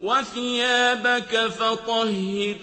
وَثِيَابَكَ فَطَهِّرْ.